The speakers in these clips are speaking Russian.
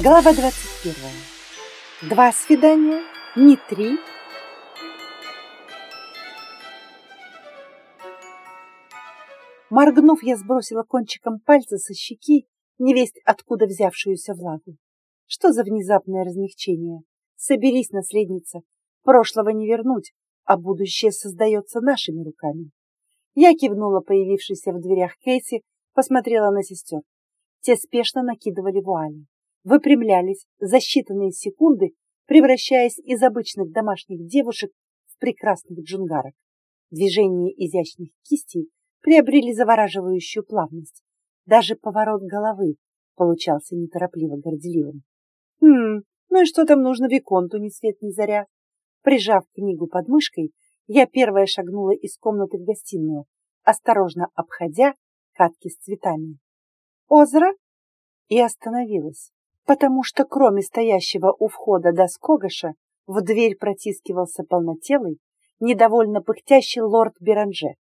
Глава 21. Два свидания, не три. Моргнув, я сбросила кончиком пальца со щеки невесть откуда взявшуюся влагу. Что за внезапное размягчение? Соберись, наследница. Прошлого не вернуть, а будущее создается нашими руками. Я кивнула появившейся в дверях Кейси, посмотрела на сестер. Те спешно накидывали вуали выпрямлялись за считанные секунды, превращаясь из обычных домашних девушек в прекрасных джунгарок. Движения изящных кистей приобрели завораживающую плавность. Даже поворот головы получался неторопливо горделивым. Хм, ну и что там нужно Виконту ни свет ни заря? Прижав книгу под мышкой, я первая шагнула из комнаты в гостиную, осторожно обходя катки с цветами. Озеро? И остановилась потому что кроме стоящего у входа до Скогаша в дверь протискивался полнотелый, недовольно пыхтящий лорд Беранже.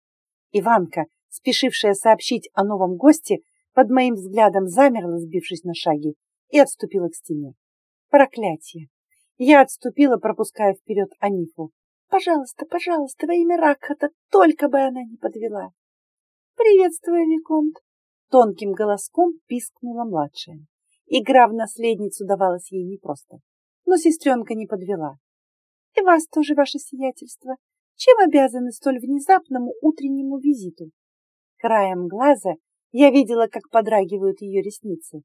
Иванка, спешившая сообщить о новом госте, под моим взглядом замерла, сбившись на шаги, и отступила к стене. Проклятие! Я отступила, пропуская вперед Анифу. Пожалуйста, пожалуйста, во имя Ракхата, только бы она не подвела. Приветствую, Виконт! Тонким голоском пискнула младшая. Игра в наследницу давалась ей непросто, но сестренка не подвела. И вас тоже, ваше сиятельство. Чем обязаны столь внезапному утреннему визиту? Краем глаза я видела, как подрагивают ее ресницы,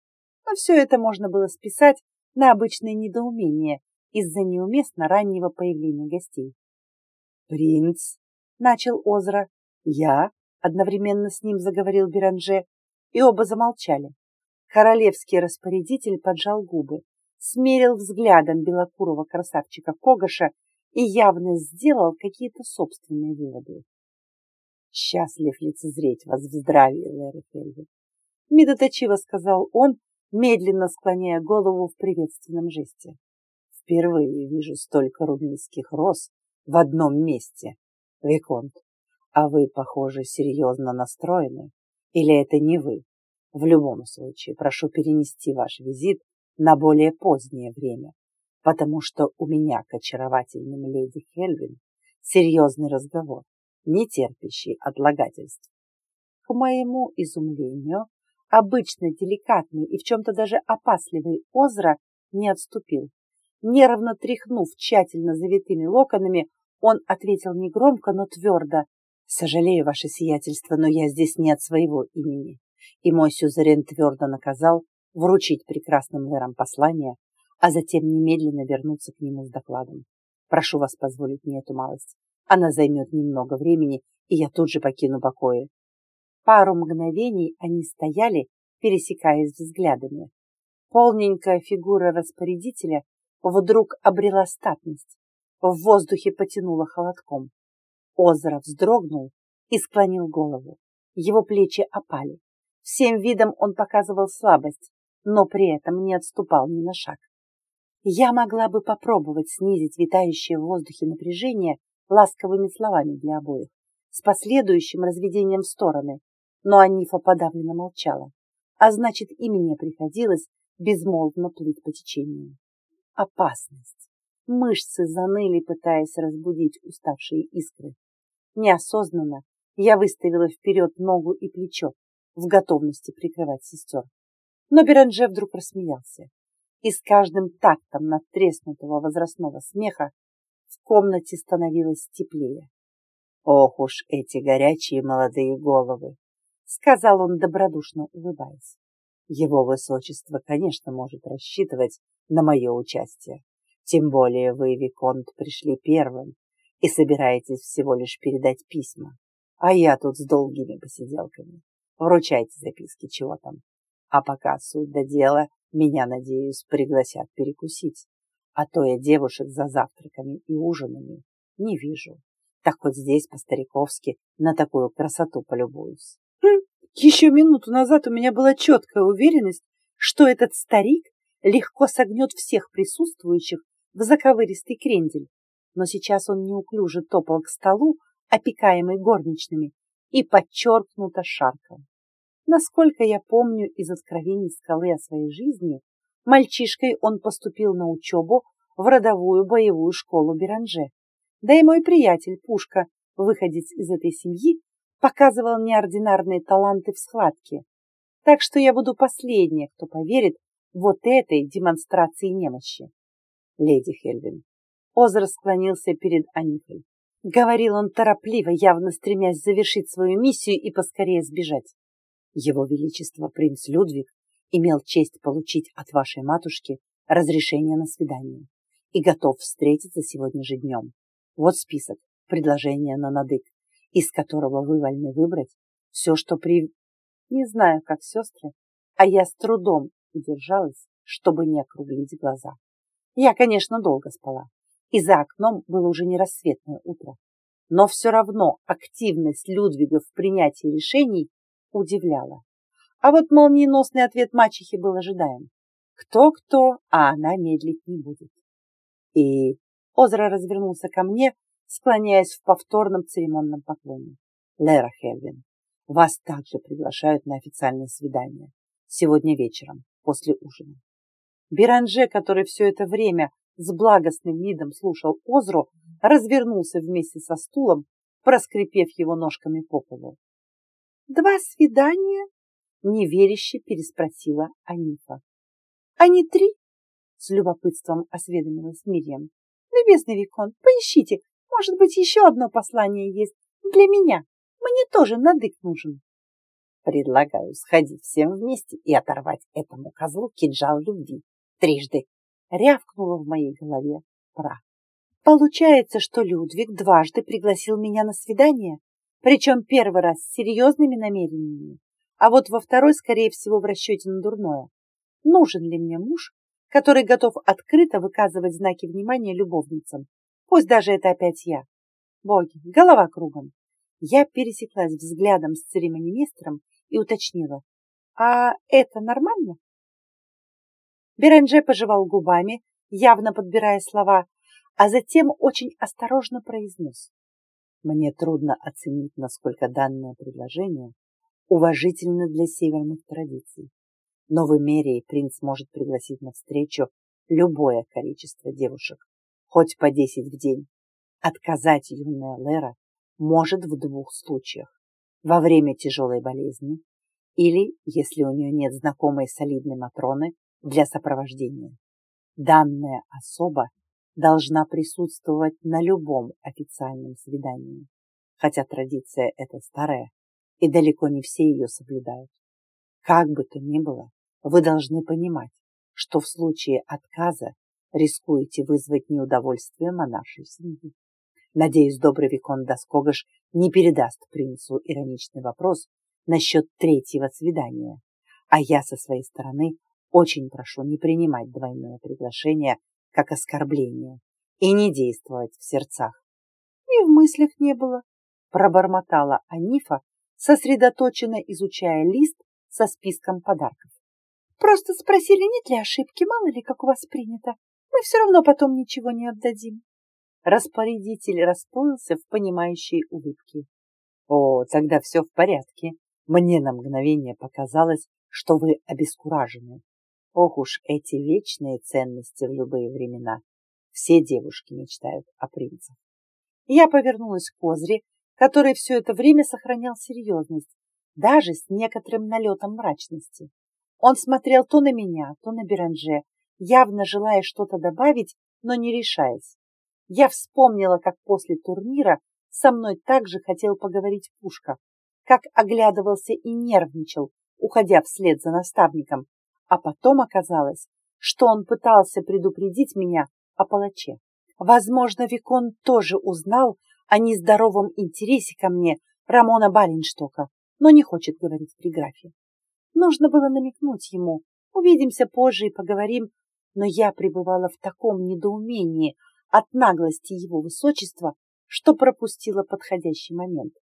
но все это можно было списать на обычное недоумение из-за неуместно раннего появления гостей. «Принц!» — начал Озра. «Я?» — одновременно с ним заговорил Беранже, и оба замолчали. Королевский распорядитель поджал губы, смерил взглядом белокурого красавчика Когаша и явно сделал какие-то собственные выводы. «Счастлив лицезреть вас в здравии, Лэри Фельвин», — медоточиво сказал он, медленно склоняя голову в приветственном жесте. «Впервые вижу столько румынских роз в одном месте, Виконт. А вы, похоже, серьезно настроены. Или это не вы?» В любом случае, прошу перенести ваш визит на более позднее время, потому что у меня к очаровательным леди Хельвин серьезный разговор, не терпящий отлагательств. К моему изумлению, обычно деликатный и в чем-то даже опасливый Озра не отступил. Нервно тряхнув тщательно завитыми локонами, он ответил негромко, но твердо. «Сожалею, ваше сиятельство, но я здесь не от своего имени и мой сюзерен твердо наказал вручить прекрасным лэрам послание, а затем немедленно вернуться к нему с докладом. Прошу вас позволить мне эту малость. Она займет немного времени, и я тут же покину покои. Пару мгновений они стояли, пересекаясь взглядами. Полненькая фигура распорядителя вдруг обрела статность. В воздухе потянуло холодком. Озеро вздрогнул и склонил голову. Его плечи опали. Всем видом он показывал слабость, но при этом не отступал ни на шаг. Я могла бы попробовать снизить витающее в воздухе напряжение ласковыми словами для обоих, с последующим разведением в стороны, но Анифа подавленно молчала, а значит и мне приходилось безмолвно плыть по течению. Опасность. Мышцы заныли, пытаясь разбудить уставшие искры. Неосознанно я выставила вперед ногу и плечо, в готовности прикрывать сестер. Но Беранже вдруг рассмеялся, и с каждым тактом надтреснутого возрастного смеха в комнате становилось теплее. «Ох уж эти горячие молодые головы!» — сказал он, добродушно улыбаясь. «Его высочество, конечно, может рассчитывать на мое участие. Тем более вы, Виконт, пришли первым и собираетесь всего лишь передать письма, а я тут с долгими посиделками. Вручайте записки, чего там. А пока суть до дела, меня, надеюсь, пригласят перекусить. А то я девушек за завтраками и ужинами не вижу. Так хоть здесь по-стариковски на такую красоту полюбуюсь. Хм, еще минуту назад у меня была четкая уверенность, что этот старик легко согнет всех присутствующих в заковыристый крендель. Но сейчас он неуклюже топал к столу, опекаемый горничными, и подчеркнуто шаркал. Насколько я помню из откровений скалы о своей жизни, Мальчишкой он поступил на учебу в родовую боевую школу Беранже. Да и мой приятель Пушка, выходец из этой семьи, показывал неординарные таланты в схватке. Так что я буду последняя, кто поверит вот этой демонстрации немощи. Леди Хельвин. Озер склонился перед Анифой. Говорил он торопливо, явно стремясь завершить свою миссию и поскорее сбежать. Его Величество принц Людвиг имел честь получить от вашей матушки разрешение на свидание и готов встретиться сегодня же днем. Вот список, предложения на надык, из которого вы вольны выбрать все, что при... Не знаю, как сестры, а я с трудом удержалась, чтобы не округлить глаза. Я, конечно, долго спала, и за окном было уже не рассветное утро. Но все равно активность Людвига в принятии решений удивляла. А вот молниеносный ответ мачехи был ожидаем. Кто-кто, а она медлить не будет. И Озра развернулся ко мне, склоняясь в повторном церемонном поклоне. Лера Хельвин, вас также приглашают на официальное свидание. Сегодня вечером, после ужина. Биранже, который все это время с благостным видом слушал Озру, развернулся вместе со стулом, проскрипев его ножками по полу. «Два свидания?» — неверяще переспросила Анифа. «А не три?» — с любопытством осведомилась Мирьям. «Любезный Викон, поищите, может быть, еще одно послание есть для меня. Мне тоже надык нужен». «Предлагаю сходить всем вместе и оторвать этому козлу кинжал любви трижды», — рявкнула в моей голове пра. Получается, что Людвиг дважды пригласил меня на свидание, причем первый раз с серьезными намерениями, а вот во второй, скорее всего, в расчете на дурное. Нужен ли мне муж, который готов открыто выказывать знаки внимания любовницам? Пусть даже это опять я. Боги, голова кругом. Я пересеклась взглядом с церемонимейстером и уточнила. А это нормально? Беранже пожевал губами, явно подбирая слова, а затем очень осторожно произнес. Мне трудно оценить, насколько данное предложение уважительно для северных традиций. Но в Эмерии принц может пригласить на встречу любое количество девушек, хоть по десять в день. Отказать юная Лера может в двух случаях. Во время тяжелой болезни или, если у нее нет знакомой солидной Матроны, для сопровождения. Данная особа должна присутствовать на любом официальном свидании, хотя традиция эта старая, и далеко не все ее соблюдают. Как бы то ни было, вы должны понимать, что в случае отказа рискуете вызвать неудовольствие монаршей семьи. Надеюсь, добрый Викон Доскогаш не передаст принцу ироничный вопрос насчет третьего свидания, а я со своей стороны очень прошу не принимать двойное приглашение как оскорбление и не действовать в сердцах. И в мыслях не было, пробормотала Анифа, сосредоточенно изучая лист со списком подарков. Просто спросили, нет ли ошибки, мало ли, как у вас принято. Мы все равно потом ничего не отдадим. Распорядитель расплылся в понимающей улыбке. О, тогда все в порядке. Мне на мгновение показалось, что вы обескуражены. Ох уж эти вечные ценности в любые времена. Все девушки мечтают о принцах. Я повернулась к Козре, который все это время сохранял серьезность, даже с некоторым налетом мрачности. Он смотрел то на меня, то на Беранже, явно желая что-то добавить, но не решаясь. Я вспомнила, как после турнира со мной также хотел поговорить Пушка, как оглядывался и нервничал, уходя вслед за наставником, а потом оказалось, что он пытался предупредить меня о палаче. Возможно, Викон тоже узнал о нездоровом интересе ко мне Рамона Баленштока, но не хочет говорить при графе. Нужно было намекнуть ему. Увидимся позже и поговорим, но я пребывала в таком недоумении от наглости его высочества, что пропустила подходящий момент.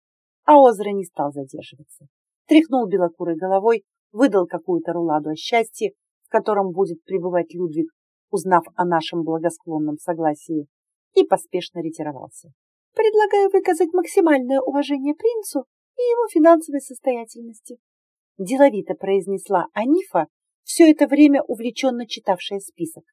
А Озра не стал задерживаться. Тряхнул белокурой головой, выдал какую-то руладу о счастье, в котором будет пребывать Людвиг, узнав о нашем благосклонном согласии, и поспешно ретировался. Предлагаю выказать максимальное уважение принцу и его финансовой состоятельности. Деловито произнесла Анифа, все это время увлеченно читавшая список.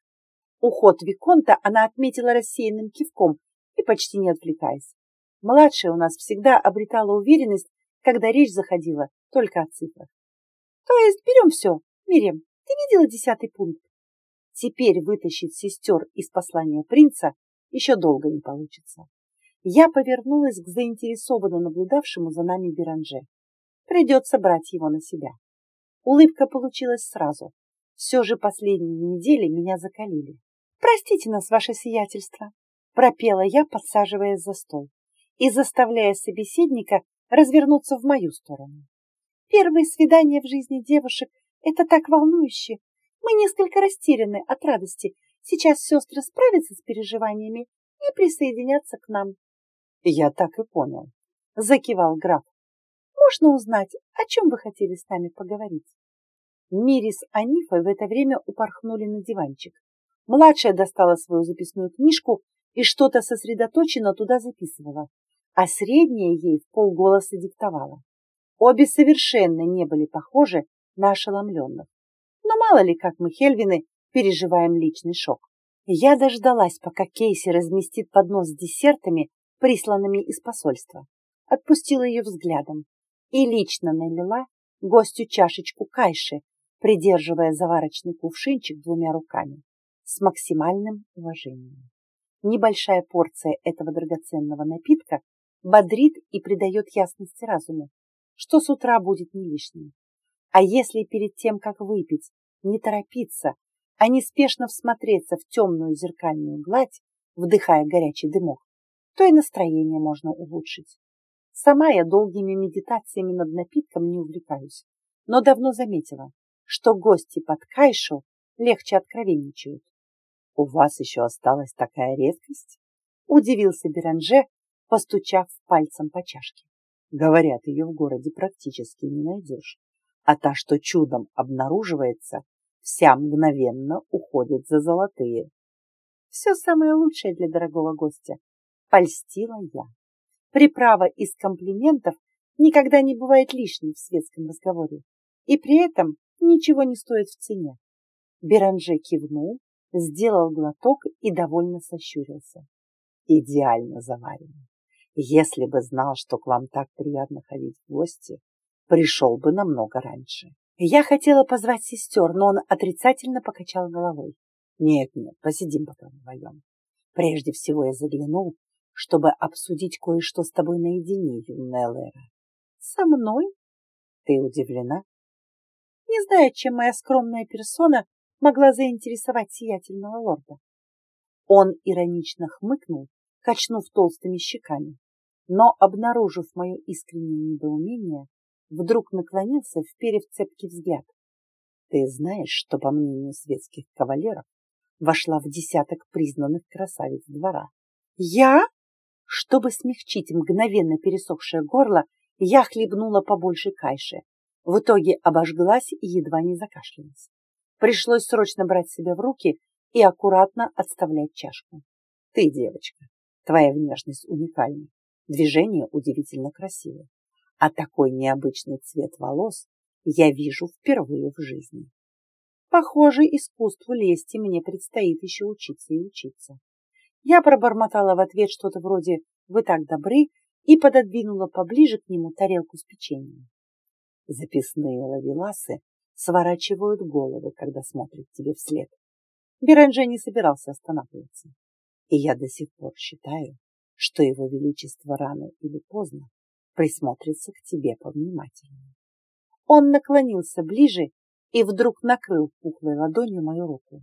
Уход Виконта она отметила рассеянным кивком и почти не отвлекаясь. Младшая у нас всегда обретала уверенность, когда речь заходила только о цифрах. То есть берем все. Мирем, ты видела десятый пункт? Теперь вытащить сестер из послания принца еще долго не получится. Я повернулась к заинтересованно наблюдавшему за нами Беранже. Придется брать его на себя. Улыбка получилась сразу. Все же последние недели меня закалили. «Простите нас, ваше сиятельство», — пропела я, подсаживаясь за стол и заставляя собеседника развернуться в мою сторону. Первые свидания в жизни девушек — это так волнующе. Мы несколько растеряны от радости. Сейчас сестры справятся с переживаниями и присоединятся к нам. Я так и понял. Закивал граф. Можно узнать, о чем вы хотели с нами поговорить? Мири с Анифой в это время упорхнули на диванчик. Младшая достала свою записную книжку и что-то сосредоточенно туда записывала а средняя ей в полголоса диктовала. Обе совершенно не были похожи на ошеломленных. Но мало ли, как мы, Хельвины, переживаем личный шок. Я дождалась, пока Кейси разместит поднос с десертами, присланными из посольства. Отпустила ее взглядом и лично налила гостю чашечку кайши, придерживая заварочный кувшинчик двумя руками, с максимальным уважением. Небольшая порция этого драгоценного напитка бодрит и придает ясности разуму, что с утра будет не лишним. А если перед тем, как выпить, не торопиться, а неспешно всмотреться в темную зеркальную гладь, вдыхая горячий дымок, то и настроение можно улучшить. Сама я долгими медитациями над напитком не увлекаюсь, но давно заметила, что гости под кайшу легче откровенничают. «У вас еще осталась такая редкость?» Удивился Беранже, постучав пальцем по чашке. Говорят, ее в городе практически не найдешь, а та, что чудом обнаруживается, вся мгновенно уходит за золотые. Все самое лучшее для дорогого гостя. Польстила я. Приправа из комплиментов никогда не бывает лишней в светском разговоре, и при этом ничего не стоит в цене. Беранже кивнул, сделал глоток и довольно сощурился. Идеально заварено. Если бы знал, что к вам так приятно ходить в гости, пришел бы намного раньше. Я хотела позвать сестер, но он отрицательно покачал головой. Нет, нет, посидим пока вдвоем. Прежде всего я заглянул, чтобы обсудить кое-что с тобой наедине, юная Лера. Со мной? Ты удивлена? Не знаю, чем моя скромная персона могла заинтересовать сиятельного лорда. Он иронично хмыкнул, качнув толстыми щеками но, обнаружив мое искреннее недоумение, вдруг наклонился, вперев цепкий взгляд. Ты знаешь, что, по мнению светских кавалеров, вошла в десяток признанных красавиц двора? Я? Чтобы смягчить мгновенно пересохшее горло, я хлебнула побольше кайши. В итоге обожглась и едва не закашлялась. Пришлось срочно брать себя в руки и аккуратно отставлять чашку. Ты, девочка, твоя внешность уникальна. Движение удивительно красивое. А такой необычный цвет волос я вижу впервые в жизни. Похоже, искусству лести мне предстоит еще учиться и учиться. Я пробормотала в ответ что-то вроде «Вы так добры» и пододвинула поближе к нему тарелку с печеньем. Записные лавеласы сворачивают головы, когда смотрят тебе вслед. Беранже не собирался останавливаться. И я до сих пор считаю, что его величество рано или поздно присмотрится к тебе повнимательнее. Он наклонился ближе и вдруг накрыл пухлой ладонью мою руку.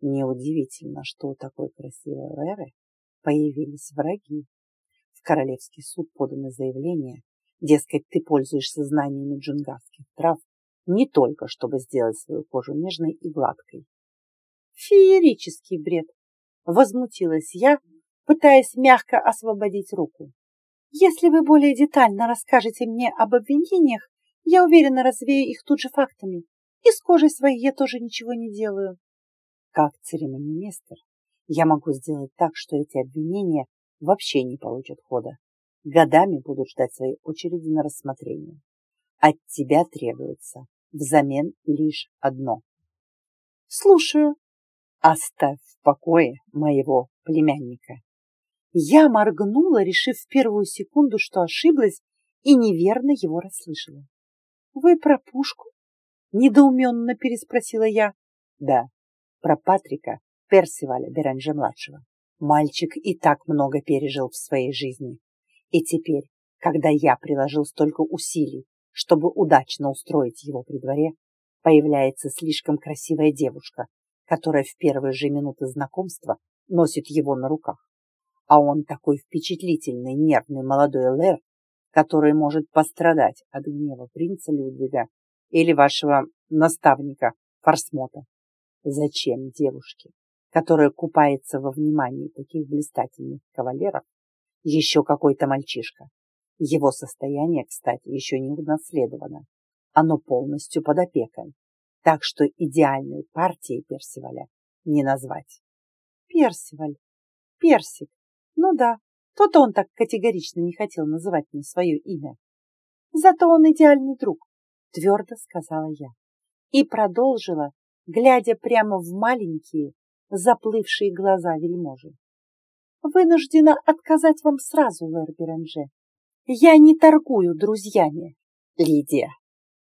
Неудивительно, что у такой красивой Леры появились враги. В королевский суд подано заявление, дескать, ты пользуешься знаниями джунгарских трав не только, чтобы сделать свою кожу нежной и гладкой. Феерический бред! Возмутилась я, пытаясь мягко освободить руку. Если вы более детально расскажете мне об обвинениях, я уверенно развею их тут же фактами. И с кожей своей я тоже ничего не делаю. Как церемонимейстер, я могу сделать так, что эти обвинения вообще не получат хода. Годами будут ждать своей очереди на рассмотрение. От тебя требуется взамен лишь одно. Слушаю. Оставь в покое моего племянника. Я моргнула, решив в первую секунду, что ошиблась и неверно его расслышала. Вы про пушку? Недоуменно переспросила я. Да, про Патрика Персиваля Беранже-младшего. Мальчик и так много пережил в своей жизни. И теперь, когда я приложил столько усилий, чтобы удачно устроить его при дворе, появляется слишком красивая девушка, которая в первые же минуты знакомства носит его на руках. А он такой впечатлительный, нервный молодой Лэр, который может пострадать от гнева принца Людвига или вашего наставника Форсмота. Зачем девушке, которая купается во внимании таких блистательных кавалеров, еще какой-то мальчишка? Его состояние, кстати, еще не унаследовано. Оно полностью под опекой. Так что идеальной партией Персиваля не назвать. Персиваль. Персик. Ну да, то-то он так категорично не хотел называть мне свое имя. Зато он идеальный друг, твердо сказала я. И продолжила, глядя прямо в маленькие, заплывшие глаза вельможи. Вынуждена отказать вам сразу, Лэр Беранже. Я не торгую друзьями, Лидия.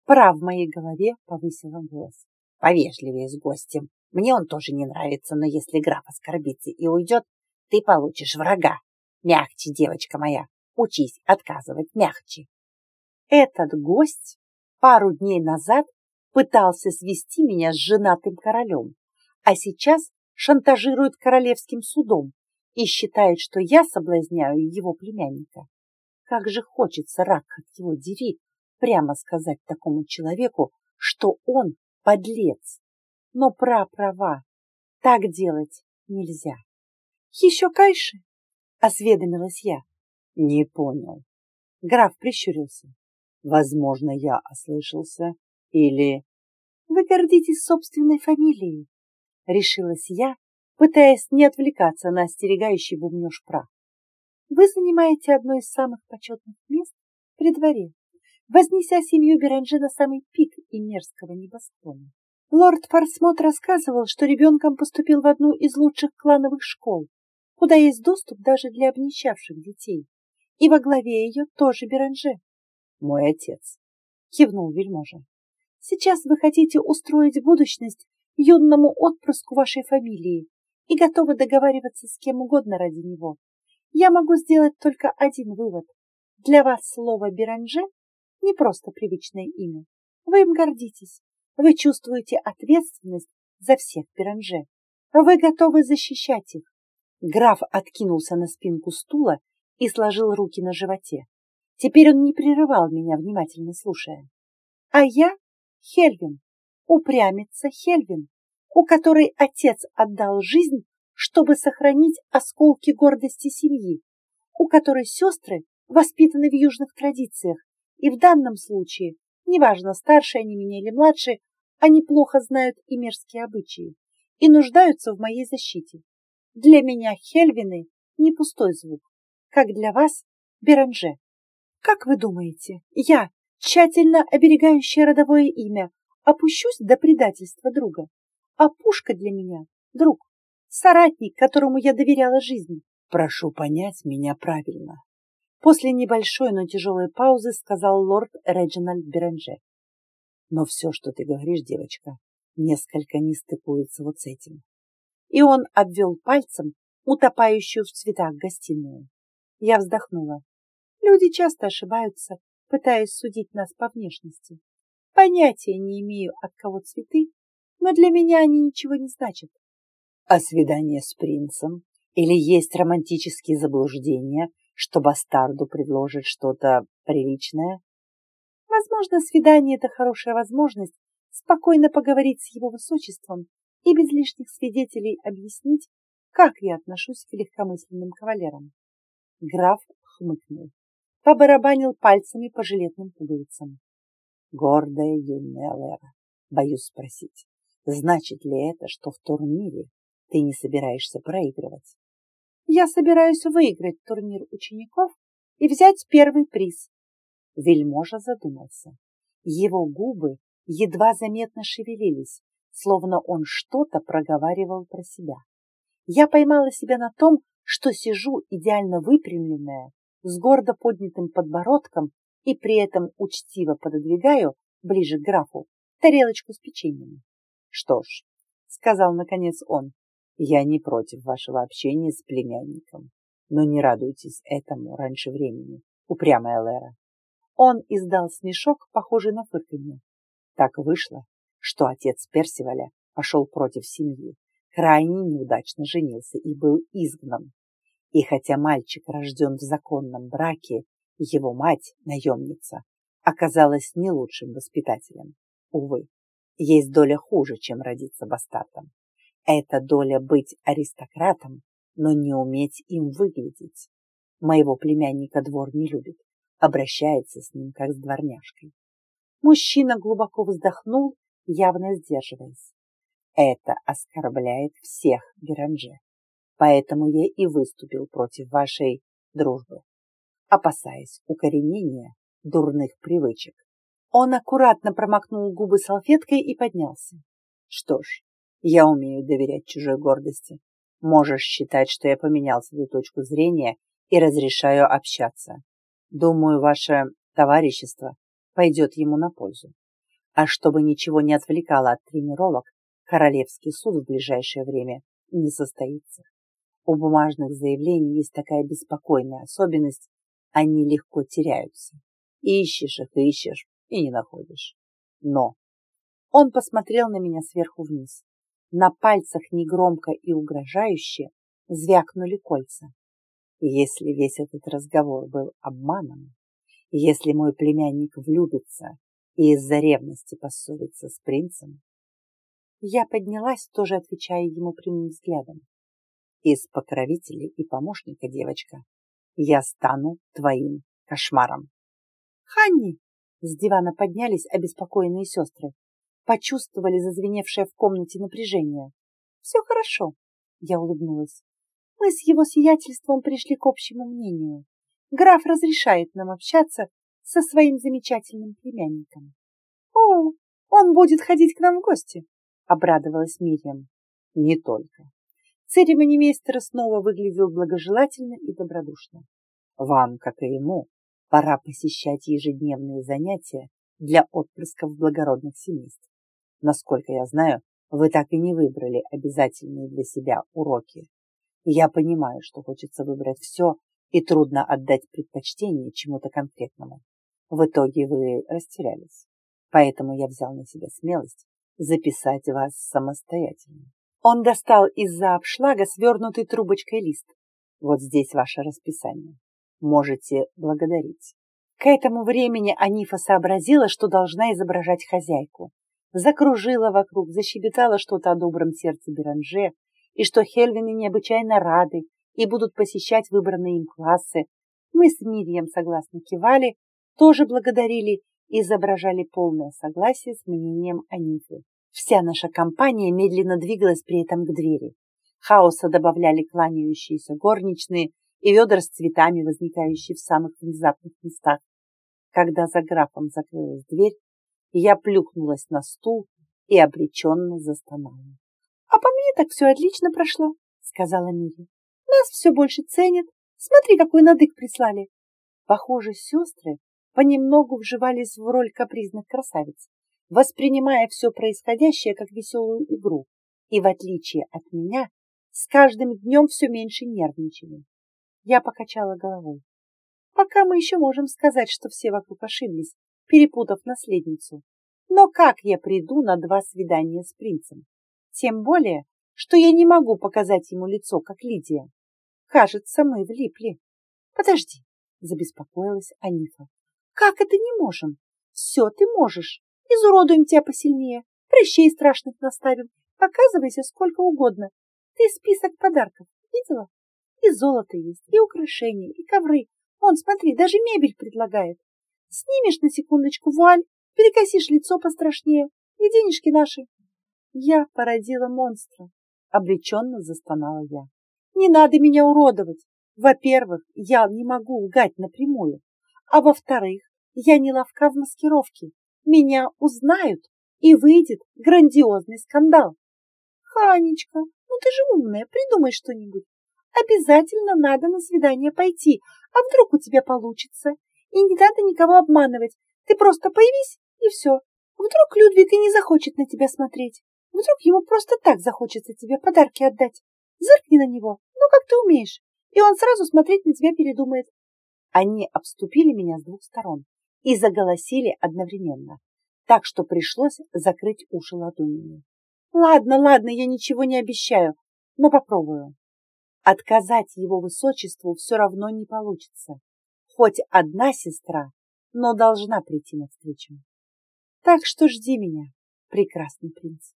Прав в моей голове повысила голос. Повежливее с гостем. Мне он тоже не нравится, но если граф оскорбится и уйдет, ты получишь врага. Мягче, девочка моя, учись отказывать мягче. Этот гость пару дней назад пытался свести меня с женатым королем, а сейчас шантажирует королевским судом и считает, что я соблазняю его племянника. Как же хочется, рак от его дери, прямо сказать такому человеку, что он подлец. Но пра-права, так делать нельзя. Еще кайши? Осведомилась я. Не понял. Граф прищурился. Возможно, я ослышался или... Вы гордитесь собственной фамилией, решилась я, пытаясь не отвлекаться на остерегающий бубнёж прах. Вы занимаете одно из самых почетных мест при дворе, вознеся семью Беранже на самый пик имерского небосклона. Лорд Форсмот рассказывал, что ребенком поступил в одну из лучших клановых школ, куда есть доступ даже для обнищавших детей. И во главе ее тоже Беранже. Мой отец, кивнул вельможа. Сейчас вы хотите устроить будущность юному отпрыску вашей фамилии и готовы договариваться с кем угодно ради него. Я могу сделать только один вывод. Для вас слово «Беранже» не просто привычное имя. Вы им гордитесь. Вы чувствуете ответственность за всех Беранже. Вы готовы защищать их. Граф откинулся на спинку стула и сложил руки на животе. Теперь он не прерывал меня, внимательно слушая. А я Хельвин, упрямица Хельвин, у которой отец отдал жизнь, чтобы сохранить осколки гордости семьи, у которой сестры воспитаны в южных традициях, и в данном случае, неважно, старшие они меня или младшие, они плохо знают и мерзкие обычаи и нуждаются в моей защите. Для меня Хельвины не пустой звук, как для вас Беранже. Как вы думаете, я, тщательно оберегающая родовое имя, опущусь до предательства друга? А пушка для меня — друг, соратник, которому я доверяла жизнь. Прошу понять меня правильно. После небольшой, но тяжелой паузы сказал лорд Реджинальд Беранже. Но все, что ты говоришь, девочка, несколько не стыкуется вот с этим и он обвел пальцем утопающую в цветах гостиную. Я вздохнула. Люди часто ошибаются, пытаясь судить нас по внешности. Понятия не имею, от кого цветы, но для меня они ничего не значат. А свидание с принцем? Или есть романтические заблуждения, что бастарду предложит что-то приличное? Возможно, свидание — это хорошая возможность спокойно поговорить с его высочеством и без лишних свидетелей объяснить, как я отношусь к легкомысленным кавалерам. Граф хмыкнул, побарабанил пальцами по жилетным пуговицам. Гордая юная Лера, боюсь спросить, значит ли это, что в турнире ты не собираешься проигрывать? Я собираюсь выиграть турнир учеников и взять первый приз. Вельможа задумался. Его губы едва заметно шевелились, словно он что-то проговаривал про себя. Я поймала себя на том, что сижу идеально выпрямленная, с гордо поднятым подбородком и при этом учтиво пододвигаю ближе к графу тарелочку с печеньем. Что ж, сказал наконец он, я не против вашего общения с племянником, но не радуйтесь этому раньше времени, упрямая Лера. Он издал смешок, похожий на фырканье. Так вышло, что отец Персиваля пошел против семьи, крайне неудачно женился и был изгнан. И хотя мальчик рожден в законном браке, его мать, наемница, оказалась не лучшим воспитателем. Увы, есть доля хуже, чем родиться бастардом. Это доля быть аристократом, но не уметь им выглядеть. Моего племянника двор не любит, обращается с ним как с дворняжкой. Мужчина глубоко вздохнул, явно сдерживаясь. Это оскорбляет всех Беранже. Поэтому я и выступил против вашей дружбы, опасаясь укоренения дурных привычек. Он аккуратно промокнул губы салфеткой и поднялся. Что ж, я умею доверять чужой гордости. Можешь считать, что я поменял свою точку зрения и разрешаю общаться. Думаю, ваше товарищество пойдет ему на пользу. А чтобы ничего не отвлекало от тренировок, Королевский суд в ближайшее время не состоится. У бумажных заявлений есть такая беспокойная особенность, они легко теряются. Ищешь их, ищешь и не находишь. Но он посмотрел на меня сверху вниз. На пальцах негромко и угрожающе звякнули кольца. Если весь этот разговор был обманом, если мой племянник влюбится и из-за ревности поссорится с принцем, я поднялась, тоже отвечая ему прямым взглядом. Из покровителей и помощника, девочка, я стану твоим кошмаром. Ханни! С дивана поднялись обеспокоенные сестры. Почувствовали зазвеневшее в комнате напряжение. Все хорошо, я улыбнулась. Мы с его сиятельством пришли к общему мнению. Граф разрешает нам общаться со своим замечательным племянником. О, он будет ходить к нам в гости, обрадовалась Мирьям. Не только. Церемонимейстер снова выглядел благожелательно и добродушно. Вам, как и ему, пора посещать ежедневные занятия для отпрысков благородных семейств. Насколько я знаю, вы так и не выбрали обязательные для себя уроки. Я понимаю, что хочется выбрать все, и трудно отдать предпочтение чему-то конкретному. В итоге вы растерялись. Поэтому я взял на себя смелость записать вас самостоятельно. Он достал из-за обшлага свернутый трубочкой лист. Вот здесь ваше расписание. Можете благодарить. К этому времени Анифа сообразила, что должна изображать хозяйку. Закружила вокруг, защебетала что-то о добром сердце Беранже, и что Хельвины необычайно рады и будут посещать выбранные им классы. Мы с Мирьем согласно кивали, тоже благодарили и изображали полное согласие с мнением Анифы. Вся наша компания медленно двигалась при этом к двери. Хаоса добавляли кланяющиеся горничные и ведра с цветами, возникающие в самых внезапных местах. Когда за графом закрылась дверь, я плюхнулась на стул и обреченно застонала. — А по мне так все отлично прошло, — сказала Мири. — Нас все больше ценят. Смотри, какой надык прислали. Похоже, сестры понемногу вживались в роль капризных красавиц воспринимая все происходящее как веселую игру, и, в отличие от меня, с каждым днем все меньше нервничали. Я покачала головой. Пока мы еще можем сказать, что все вокруг ошиблись, перепутав наследницу. Но как я приду на два свидания с принцем? Тем более, что я не могу показать ему лицо, как Лидия. Кажется, мы влипли. Подожди, забеспокоилась Анифа. Как это не можем? Все ты можешь. Изуродуем тебя посильнее, прыщей страшных наставим. Показывайся сколько угодно. Ты список подарков видела? И золото есть, и украшения, и ковры. Вон, смотри, даже мебель предлагает. Снимешь на секундочку вуаль, перекосишь лицо пострашнее, и денежки наши. Я породила монстра. Обреченно застонала я. Не надо меня уродовать. Во-первых, я не могу лгать напрямую. А во-вторых, я не ловка в маскировке. Меня узнают, и выйдет грандиозный скандал. Ханечка, ну ты же умная, придумай что-нибудь. Обязательно надо на свидание пойти, а вдруг у тебя получится. И не надо никого обманывать, ты просто появись и все. Вдруг Людвиг и не захочет на тебя смотреть. Вдруг ему просто так захочется тебе подарки отдать. Зыркни на него, ну как ты умеешь, и он сразу смотреть на тебя передумает. Они обступили меня с двух сторон и заголосили одновременно, так что пришлось закрыть уши ладонями. Ладно, ладно, я ничего не обещаю, но попробую. Отказать его высочеству все равно не получится. Хоть одна сестра, но должна прийти навстречу. Так что жди меня, прекрасный принц.